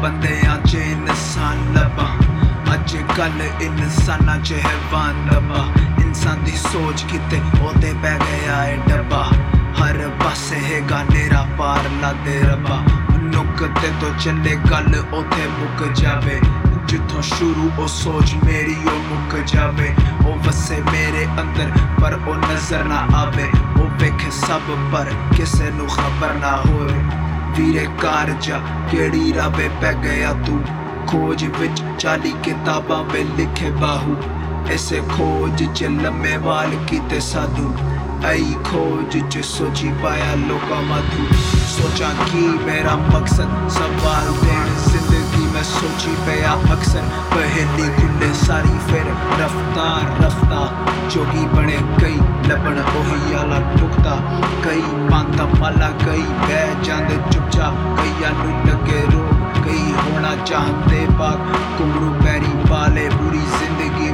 بندیا انسان چلے کل ات جائے جتوں شروع او سوچ میری وہ مک جائے وہ بسے میرے اندر پر وہ نظر نہ آئے وہ سب پر کسی نبر نہ ہوئے ماد سوچا کی میرا سبار پیاسر ساری رفتار چوکی بنے گئی لبن کئی پند مالا کئی چند چاہے ہونا چاہتے زندگی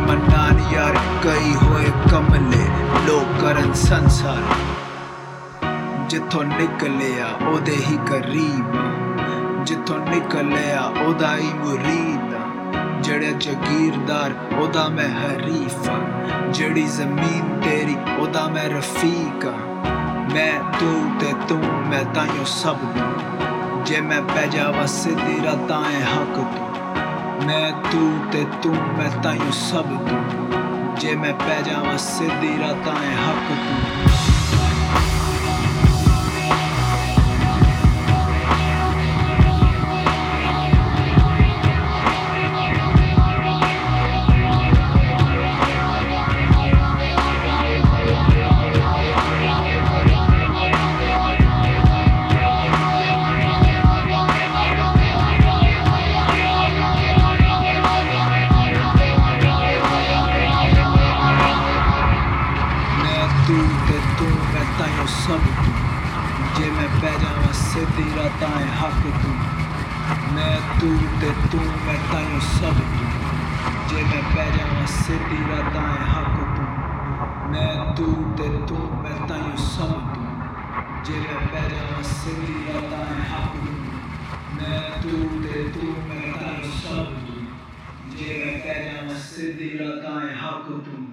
ہوئے کم لے لو کرنس جتوں نکلے آدھے ہی کریم جتوں نکلے آرین جہ جگیردار ادا میں حریف جہی زمین تری ادا میں رفیق میں تب ج میں پہ جا بس رتائیں حق میں تم میں تائیوں سب جی میں پہ جا بس رتائیں حق جے میں پہ پیجاواں سے تیرا ہے حق تو۔ میں تو تے تو، میں تائیں سب تو۔ جے میں پہ پیجاواں سے تیرا ہے حق تو۔ میں تو تے تو، میں تائیں سب تو۔ جے میں پہ پیجاواں سے تیرا ہے حق تو۔ میں تو تے تو، میں تائیں سب تو۔ جے میں پہ پیجاواں سے تیرا ہے حق تو۔